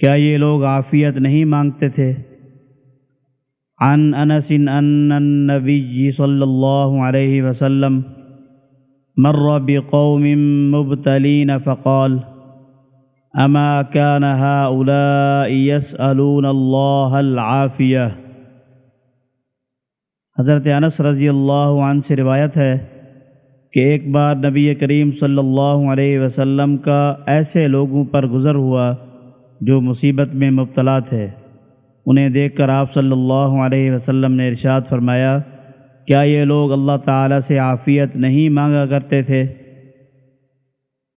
کیا یہ لوگ عافیت نہیں مانگتے تھے؟ عن انس ان النبی صلی اللہ علیہ وسلم مر بقوم مبتلین فقال، اما كان هؤلاء يسألون الله العافية حضرت انس رضی اللہ عنہ سے روایت ہے کہ ایک بار نبی کریم صلی اللہ علیہ وسلم کا ایسے لوگوں پر گزر ہوا جو مصیبت میں مبتلا تھے۔ انہیں دیکھ کر آپ صلی اللہ علیہ وسلم نے ارشاد فرمایا، کیا یہ لوگ اللہ تعالیٰ سے عافیت نہیں مانگا کرتے تھے؟